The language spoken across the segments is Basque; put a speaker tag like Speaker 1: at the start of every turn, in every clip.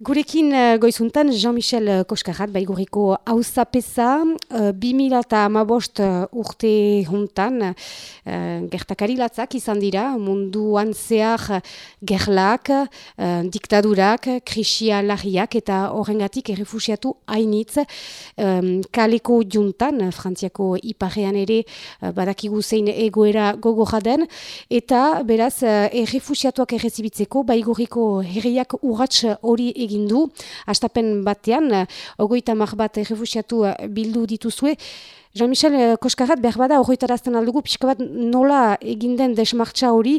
Speaker 1: Gurekin uh, goizuntan Jean-Michel uh, Koskarat, baiguriko hauzapeza, uh, 2000 eta amabost urte juntan, uh, gertakari latzak izan dira, munduan zehar gerlak, uh, diktadurak, krisia lagiak eta horrengatik errefusiatu hainitz. Um, kaleko juntan, frantziako iparrean ere badakigu zein egoera gogo jaden, eta beraz uh, errefusiatuak errezibitzeko, baiguriko herriak urratx hori egin du. Astapen batean, ogoita mar bat refusiatu eh, bildu dituzue. Jean-Michel eh, Koskarat, behar bada, ogoitarazten aldugu, pixka bat nola eginden desmartza hori,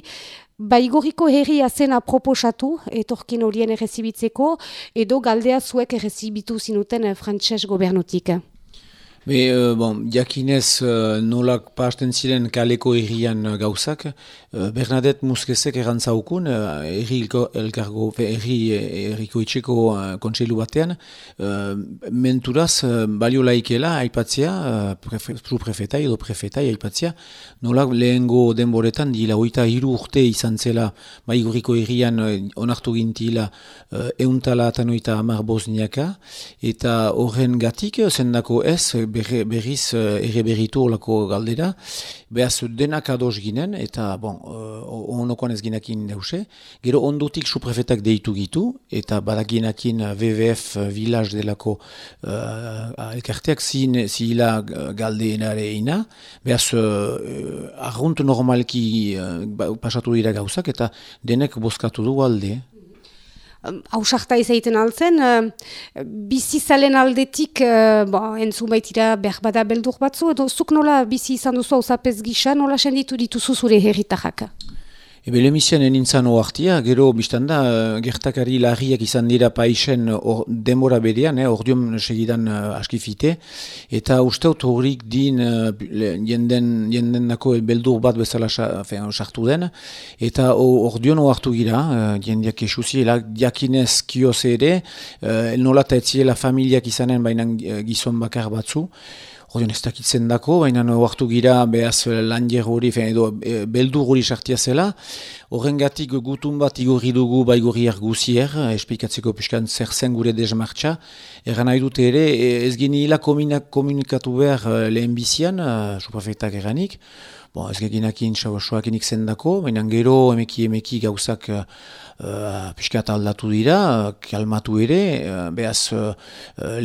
Speaker 1: Baigoriko herria zena proposatu, etorkin horien errezibitzeko, edo galdea zuek errezibitu zinuten eh, frantses gobernutik.
Speaker 2: Be, uh, bon, jakinez uh, nolak pasten ziren kaleko errian uh, gauzak, uh, Bernadette Muskezek errantzaukun, uh, erri elkargo, erri erriko itxeko uh, kontseilu batean, uh, menturaz uh, balio laikela uh, prefe, prefetai edo prefetai aipatzea, nolak lehengo denboretan, dila oita hiru urte izan zela baiguriko errian uh, onartu gintila uh, euntala eta noita amar bosniaka, eta horren gatik, zendako ez, berriz uh, ere berritu olako galdera, behaz denak ados ginen, eta bon, uh, onokoan ez ginakin deuse, gero ondutik suprefetak deitu gitu, eta badaginakin WWF village delako uh, elkarteak zila galdeenare ina, behaz uh, arrunt normalki uh, pasatu dira gauzak, eta denek bozkatu du alde
Speaker 1: hausarta izaiten altzen, bizi zalen aldetik, uh, bo, entzun baitira behar bada beldur batzu, edo zuk nola bizi izan duzu hau zapez gisa, nola senditu dituzu zure herritarrak?
Speaker 2: Ebe lemisian enintzan oartia, gero biztan da, gertakari larriak izan dira paisen or, demora berean, eh, ordion segidan uh, askifite, eta usteut horrik din uh, jenden, jenden dako beldur bat bezala sartu den, eta ordion oartu gira, uh, jendeak esuzi, jakinez kioz ere, uh, nolata etziela familiak izanen bainan gizon bakar batzu, Horion ez dakitzen dako, baina oartu gira behaz lan hori, edo e, beldu hori sartia zela. Horren gatik gutun bat igorri dugu baigorri arguzier, esplikatzeko piskan zer zen gure desmartza. Erra nahi dute ere, ez gini hila komunikatu behar lehen bizian, suprafetak eranik. Bon, ez geginakin soakinik zendako, baina gero emeki emeki gauzak uh, piskat aldatu dira, kalmatu ere, uh, behaz uh,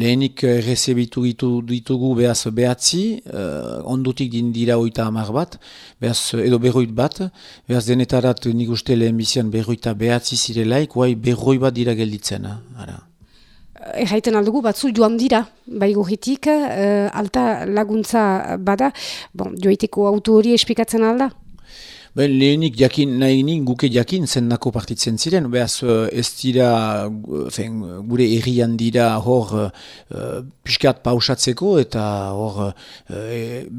Speaker 2: lehenik errezebitu ditugu behaz behatzi, uh, ondutik din dira oita amar bat, behaz edo berroit bat, behaz denetarat nik uste lehen bizian berroita behatzi zirelaik, guai berroi bat dira gelditzen. Ara.
Speaker 1: Erraiten aldugu batzu joan dira, baigurritik, uh, alta laguntza bada, bon, joaiteko auto hori espikatzen alda?
Speaker 2: Ben, lehenik jakin, nahinik guke jakin zendako partitzen ziren, behaz eh, ez dira, fen, gure errian dira hor uh, piskat pausatzeko eta hor uh,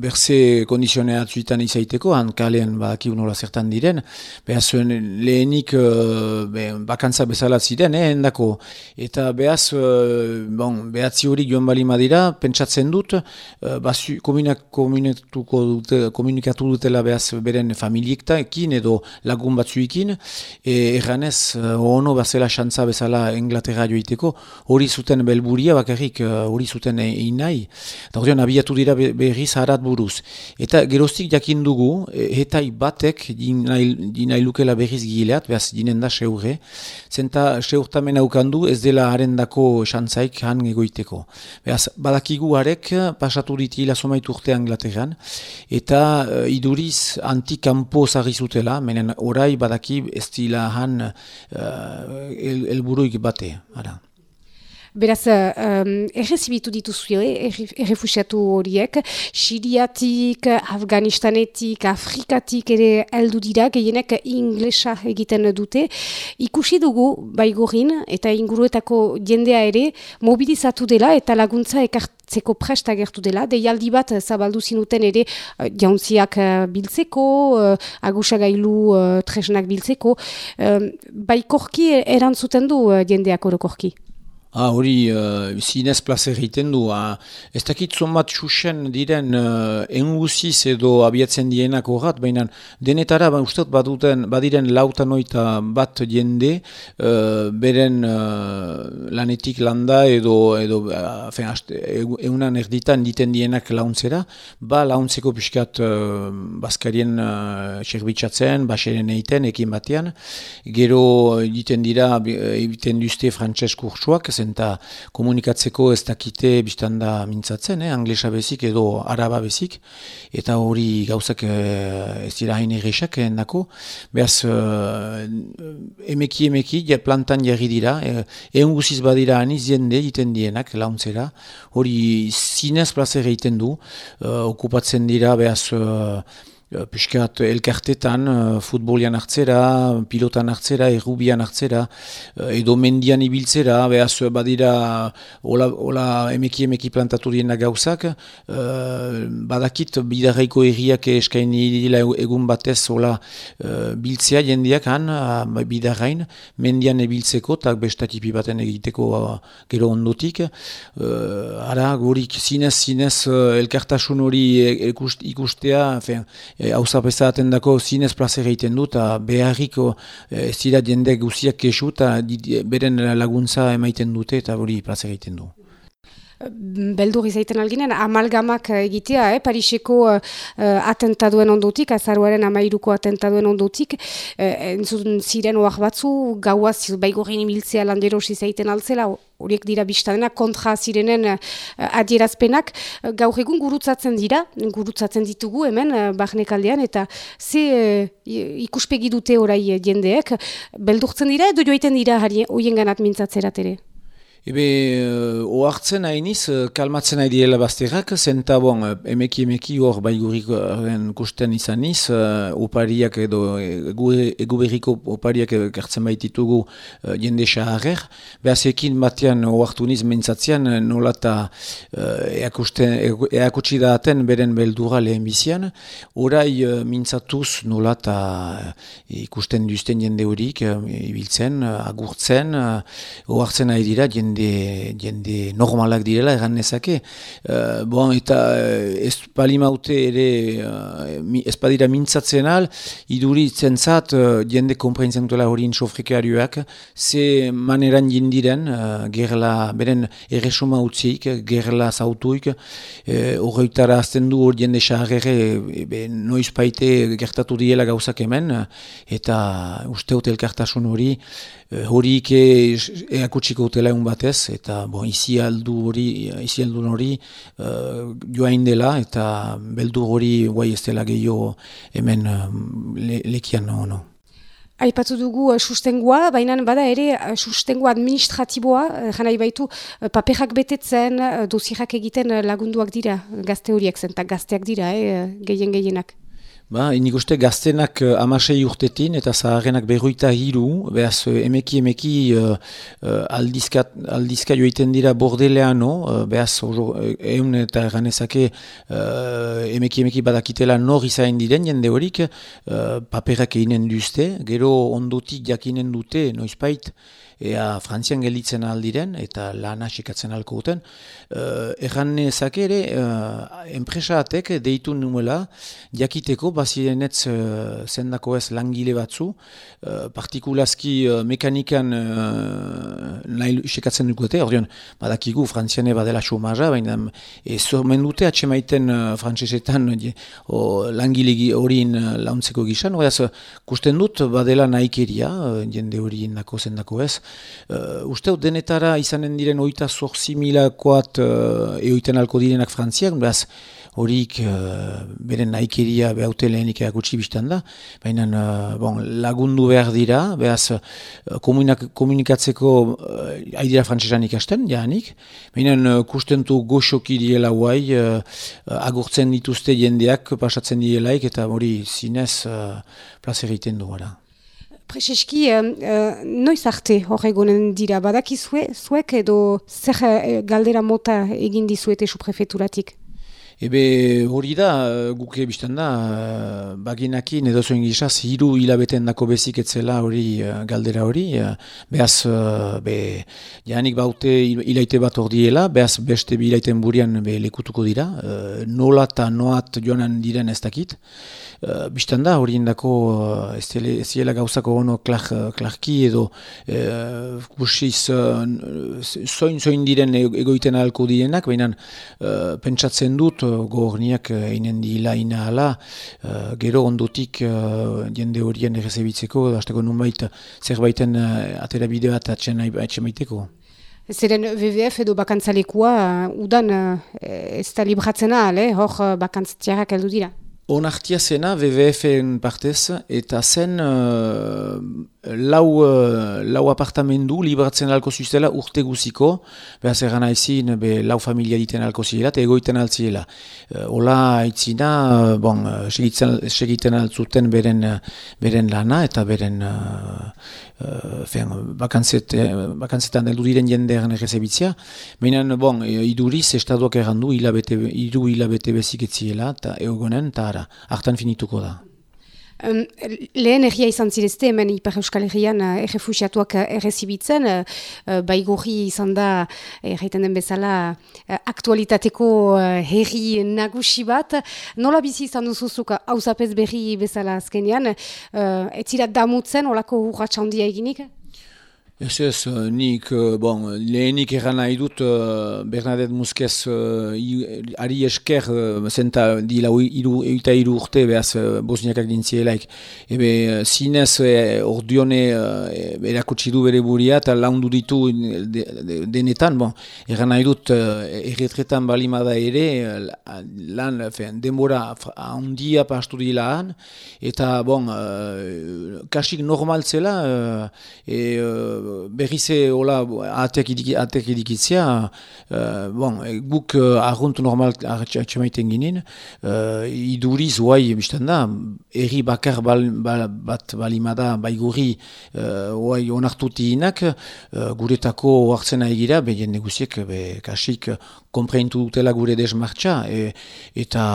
Speaker 2: berze kondizioneatzuetan izaiteko, han kalean badakiu nola zertan diren, behaz lehenik uh, bakantza bezala ziren, eh, endako. Eta behaz, uh, bon, behatzi hori joan bali madira, pentsatzen dut, uh, basu, komunikatu dutela behaz beren familiek ekin edo lagun batzuekin, e, erranez, uh, ono bazela xantza bezala Englaterra joiteko, hori zuten belburia bakarrik e, hori zuten egin nahi. Eta hori abiatu dira berriz harat buruz. Eta geroztik jakin dugu, e, etai batek nahi lukela berriz gileat, behaz dinen da seurre, zenta seurtamen aukandu ez dela harendako xantzaik han egoiteko. Behaz, badakigu harek pasatu ditila somaitu urte Anglaterran, eta iduriz antikampo jarri zutela, menen orai badaki ez dila han uh, elburuik bate. Ara.
Speaker 1: Beraz, um, errezibitu dituzu, eh, errefusiatu horiek, Siriatik, Afganistanetik, Afrikatik ere heldu dira, gehienek inglesa egiten dute. Ikusi dugu, baigorin, eta inguruetako jendea ere, mobilizatu dela eta laguntza ekartzeko presta gertu dela. Deialdi bat zabaldu zinuten ere uh, jauntziak uh, biltzeko, agusagailu tresnak biltzeko. Uh, baikorki erantzuten du jendeak orokorki.
Speaker 2: Ah, hori, uh, zinez plazer egiten du. Uh, ez dakit zonbat txusen diren uh, enguziz edo abiatzen dienak horrat, baina denetara, ba, uste baduten, badiren lautan oita bat jende, uh, beren uh, lanetik landa edo, edo uh, fen, eunan erditan diten dienak launtzera, ba launtzeko piskat uh, bazkarien uh, serbitzatzen, baseren eiten, ekin batean, gero egiten dira, egiten duzte frantses kursuak, eta komunikatzeko ez dakite biztanda mintzatzen, eh? anglesa bezik edo araba bezik, eta hori gauzak eh, ez dira hain egesak endako, behaz eh, emeki emeki ja, plantan jarri dira, eh, egun guziz badira aniz jende egiten dienak launtzera, hori zinez plazer egiten du, eh, okupatzen dira behaz Piskat elkartetan, uh, futbolian hartzera, pilotan hartzera, errubian hartzera, uh, edo mendian ibiltzera, behaz badira hola, hola emeki emeki plantatu dienak gauzak, badakit bidarraiko erriak eskaini dila egun batez hola biltzea jendiak han, uh, bidarrain, mendian ebiltzeko, tak bestatipi baten egiteko uh, gero ondotik. Ara, gorik zinez, zinez elkartasun hori ikustea, fen, hau e, atendako zinez plazer egiten du, eta beharriko e, ez dira jende guziak kesu, eta beren laguntza emaiten dute, eta hori plazer egiten du.
Speaker 1: Beldur izaiten alginen, amalgamak egitea, eh? Pariseko uh, atentaduen ondotik, azaruaren amairuko atentaduen ondotik, uh, entzun ziren oak batzu, gauaz, baigorin imiltzea landerosi zaiten altzela, horiek dira biztadena, kontra zirenen uh, adierazpenak, gaur egun gurutzatzen dira, gurutzatzen ditugu hemen, uh, bahnekaldean, eta ze uh, ikuspegi dute orai jendeek, beldurtzen dira edo joiten dira hoien ganat mintzatzerat ere?
Speaker 2: Ebe, uh, oartzen hainiz, uh, kalmatzen nahi direla bazterrak, zenta bon, uh, emeki emeki hor baigurik kusten izaniz, uh, opariak edo egu berriko opariak gertzen baititugu uh, jende saharrer, behaz ekin batean oartu niz mentzatzean nola eta uh, eakutsi daten beren beldura lehen bizian, orai uh, mintzatuz nola eta ikusten duzten jende horik, ibiltzen, agurtzen, uh, oartzen nahi dira jende jende, jende normalak direla erran nezake. Uh, bon, eta uh, ez palimaute ere uh, ez badira mintzatzen al, iduri zentzat uh, jende komprentzen dutela hori insofrikarioak, ze maneran jindiren, uh, gerla, beren erresuma utziik, gerla zautuik, horretara uh, azten du hori jende xarrere, e, noiz paite gertatu diela gauzak hemen, eta uste hotel kartasun hori, horiik eakutsiko utela egun batez, eta bo, izi aldu hori, izi hori uh, joain dela, eta beldu hori guai ez dela gehiago hemen uh, le, lekian no, no.
Speaker 1: Aipatu dugu uh, sustengua, baina bada ere uh, sustengua administratiboa, jana ibaitu uh, paperak betetzen, dosierak egiten lagunduak dira, gazte horiek zen, gazteak dira, eh, gehien gehienak.
Speaker 2: Ba, nik uste gaztenak uh, amasei urtetin eta zaharrenak berruita hiru, behaz uh, emeki emeki uh, aldizka, aldizka joiten dira bordeleano, uh, behaz egun eta ganezake uh, emeki emeki badakitela nor izain diren jende horik, uh, paperak eginen duzte, gero ondotik jakinen dute, noizpait, ea frantzian gelitzen aldiren eta lana sikatzen alko guten. Uh, Erran ezak ere, uh, enpresaatek deitu numela jakiteko bazirenetz uh, zendako ez langile batzu, uh, partikulazki uh, mekanikan uh, nahi sikatzen dukote, ordean badakigu frantziane badela xomaja, baina ez zormen dute atxemaiten uh, frantzesetan uh, langile horien uh, launtzeko gizan, horreaz, kusten dut badela nahikeria, jende horien nako zendako ez, Uh, uste denetara izanen diren oita zorzi milakoat uh, eoiten alko direnak frantziak, behaz horik uh, beren naikeria behaute lehenik eakutsi biztan da, baina uh, bon, lagundu behar dira, behaz uh, komunikatzeko uh, aidira frantzesan ikasten, jahanik, baina uh, kustentu goxoki diela guai, uh, agurtzen dituzte jendeak, pasatzen dielaik, eta hori zinez uh, plazer egiten du gara.
Speaker 1: Prezeski, uh, noiz arte horregonen dira, badakizue, zuek edo zer uh, galdera mota egin dizuete su prefeturatik?
Speaker 2: Ebe hori da, guke biztan da, baginakin edo zuen gizaz, hiru hilabeten dako bezik etzela hori galdera hori, behaz, be, janik baute hilaite bat hor diela, behaz beste bi hilaiten burian be lekutuko dira, nola eta noat joanan diren ez dakit, Uh, Bistan da, hori indako uh, ez ziela gauzako ono klar, klarki edo uh, kusiz zoin-zoin diren egoiten ahalko direnak, baina pentsatzen dut gorniak einen dila ina ala, gero ondotik jende horien errezebitzeko, hasteko nunbait zerbaiten uh, atera bide bat atxen maiteko.
Speaker 1: Zeren WWF edo bakantzalekua udan ez da libratzena, hor bakantztiarrak heldu dira?
Speaker 2: Onartia zena WWF-en partez eta zen uh, lau, uh, lau apartamendu libratzen alko zuzela urte guziko, behaz egan haizin be, lau familia diten alko zirela eta egoiten altziela. Uh, ola haitzina, uh, bon, segitzen, segiten altzuten beren, beren lana eta beren uh, uh, bakantzetan deldu diren jendearen errezebitzia. Baina, bon, iduriz, estaduak errandu, hilabete, iru hilabete bezik etziela, eta egonen, eta hartan finituko da.
Speaker 1: Um, lehen egia izan zirezte, hemen Ipar Euskal Herrian uh, errefusiatuak uh, errezibitzen, uh, uh, baigorri izan da, erraiten den bezala, aktualitateko herri nagusi bat. Nola bizi izan duzuzuk hausapez berri bezala azkenean, uh, ez zira damutzen, olako hurratxa handia eginik?
Speaker 2: Ez ez, eh, nik, eh, bon, lehenik erran nahi dut uh, Bernadette Muskez uh, ari esker uh, zenta dila iru, euta iru urte behaz uh, bosniakak dintzielaik. Ebe zinez uh, ordione uh, erakutsi du bere buria eta laundu ditu de, de, denetan. Bon, erran nahi dut uh, erretretan balimada ere uh, lan, fen, denbora handia pastu dila han. Eta bon, uh, kasik normal zela uh, e, berrize hola atek edikitzea, uh, bon, guk uh, arrunt normal atxemaiten ginen, uh, iduriz guai bizten da, erri bakar bal, bal, bat balimada baigurri guai uh, onartuti inak, uh, guretako hartzen egira, behien neguziek, be, kasik, kompreintu dutela gure desmartxa, e, eta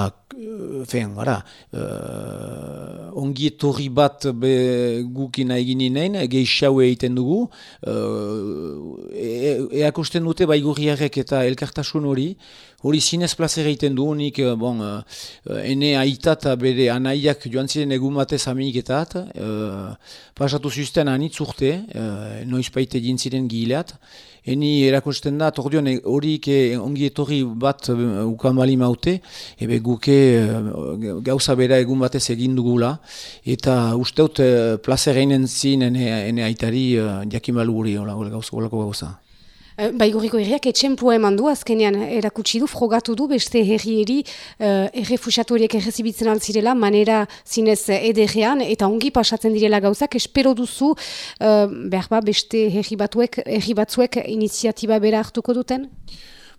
Speaker 2: fein, gara, uh, ongi etorri bat be, gukin egin inen, geixaue egiten dugu, e, eakosten dute baigurriarek eta elkartasun hori, hori zinez plazer egiten du, nik, bon, uh, ene aita eta bere anaiak joan ziren egun batez aminiketat, uh, pasatu zuzten anitz urte, uh, noiz ziren gileat, Eni erakusten da, tordion horik ongi etorri bat ukan bali maute, ebe guke gauza bera egun batez egin dugula, eta usteut plazer einen zin ene, ene aitari jakimalu guri gauza gauza.
Speaker 1: Eh, Baigoriko herriak etxempua eman du, azkenean erakutsi du, frogatu du, beste herrieri uh, errefusatu horiek errezibitzen altzirela, manera zinez ederrean, eta ongi pasatzen direla gauzak, espero duzu, uh, behar ba, beste herri, batuek, herri batzuek iniziatiba bera hartuko duten?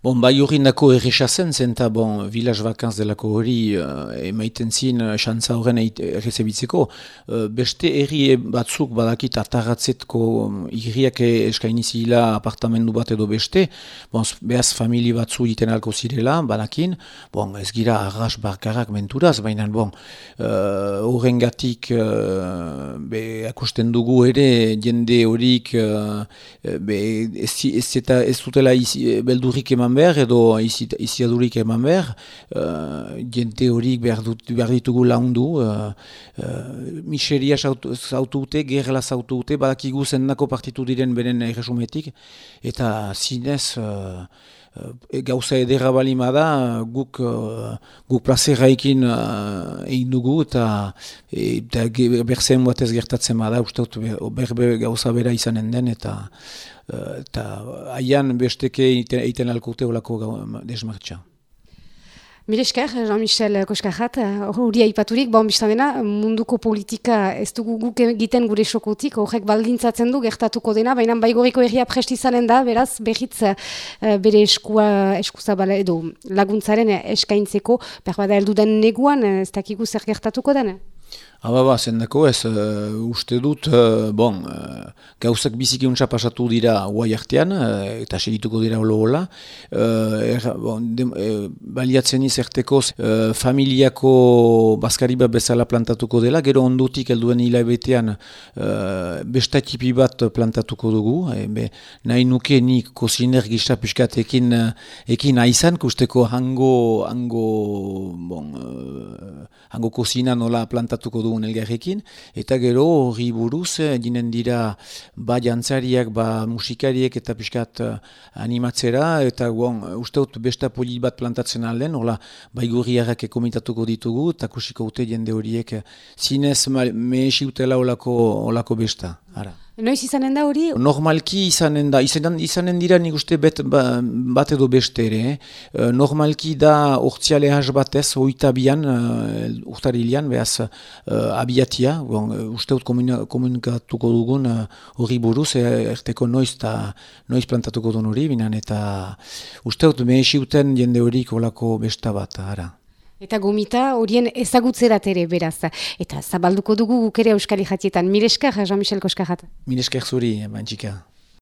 Speaker 2: Bon, bai hori nako erresazen zen, eta bon, vilaz vakanz delako hori uh, emaiten zin uh, xantza horren errezebitzeko. Uh, beste erri batzuk badakit atarratzetko um, irriak eskainizila apartamendu bat edo beste, bon, behaz famili batzu iten alko zirela, badakin, bon, ez gira arras barkarak menturaz, baina bon, horren uh, gatik uh, be, akusten dugu ere jende horik uh, be, ez, ez, ez, ez dutela beldurrik eman eman behar, edo iziadurik eman behar, uh, jente horik behar, behar ditugu laundu, uh, uh, miseria zautu dute, gerla zautu dute, badakigu zendako partitu diren beren erresumetik, eta zinez, uh, gauza edera balima da, guk, uh, guk plazera ekin uh, egin dugu, eta, eta berzen batez gertatzen bada, uste berbe gauza bera izanen den, eta eta haian besteke egiten alkote olako desmartxa.
Speaker 1: Milesker, Jean-Michel Koskarat, hori haipaturik, bon, dena, munduko politika ez dugu guk egiten gure sokotik, horrek baldintzatzen du gertatuko dena, baina baigoriko erria prestizanen da, beraz, behitz uh, bere eskua, eskuzabala edo laguntzaren eskaintzeko, behar bada elduden neguan, ez dakigu zer gertatuko dena?
Speaker 2: Aba ba, zendako ez, uh, uste dut, uh, bon, uh, gauzak biziki pasatu dira guai artean, uh, eta segituko dira holo hola. Uh, er, bon, uh, baliatzen izerteko uh, familiako bazkari bat bezala plantatuko dela, gero ondutik helduen hilabetean uh, bestatipi bat plantatuko dugu. E, be, nahi nuke nik koziner gista piskat ekin, ekin aizan, kusteko hango, hango, bon, uh, hango kozina nola plantatuko dugu dugun elgarrekin, eta gero hori buruz, eh, dinen dira ba jantzariak, ba musikariek eta pixkat uh, animatzera, eta bon, uste dut besta polit bat plantatzen alden, hola, bai gurriarrak ekomitatuko ditugu, eta kusiko ute jende horiek eh, zinez mehesi utela olako, olako besta. Ara.
Speaker 1: Noiz izanen da hori?
Speaker 2: Normalki izanen da, izanen, izanen dira nik uste bet, ba, bat edo beste ere. Eh? Normalki da urtsiale has batez, oita bian, uh, urtarilian, behaz uh, abiatia, bon, uste dut komunikatuko dugun hori uh, buruz, erteko noiz, ta, noiz plantatuko duen hori, binan, eta uste dut mehesiuten jende horik olako besta bat, ara.
Speaker 1: Eta gomita horien ezagutzerat ere beraz. Eta zabalduko dugu guk ere Euskali jatietan. Mireskar, Jean-Michel Koskarat.
Speaker 2: Mireskar zuri, bantxika.